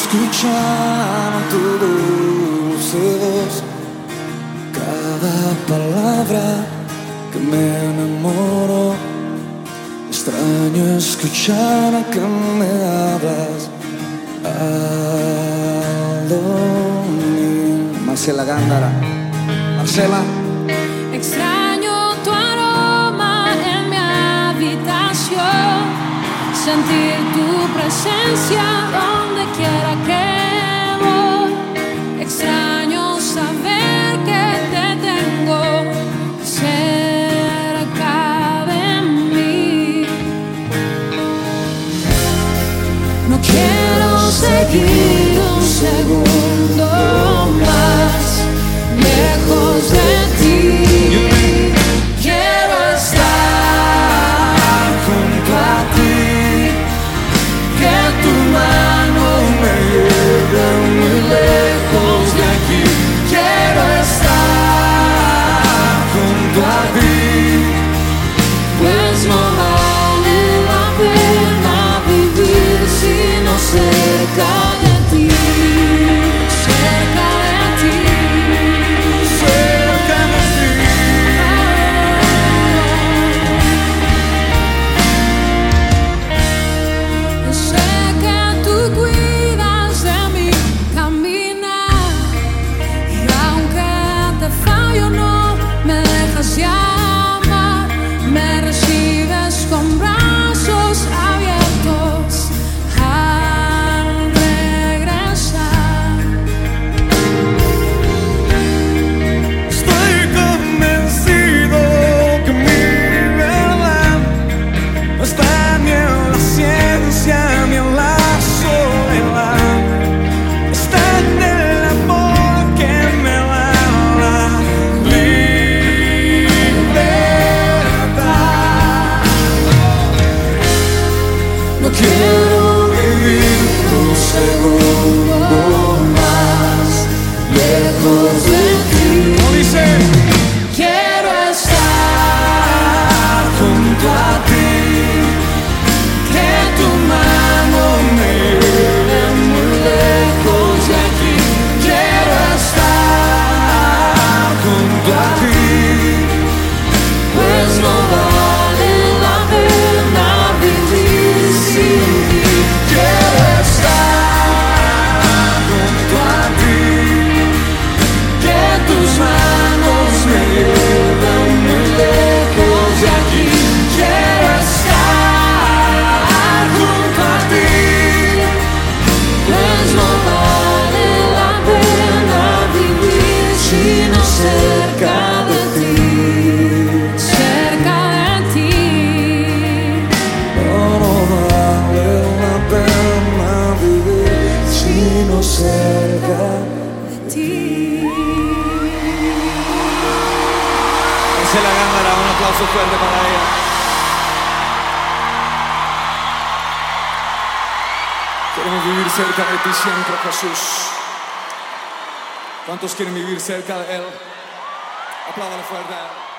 Escuchaba tu dulce voz, cada palabra que me enamoro. Extraño escuchar a que me hablas. Adonín. Marcela Gándara. Marcela. Extraño. sentir tu presencia donde quiera que go. Você la cámara. Un aplauso fuerte para ella. Queremos vivir cerca de ti siempre, Jesús. ¿Cuántos quieren vivir cerca de Él? Apláudale fuerte a Él.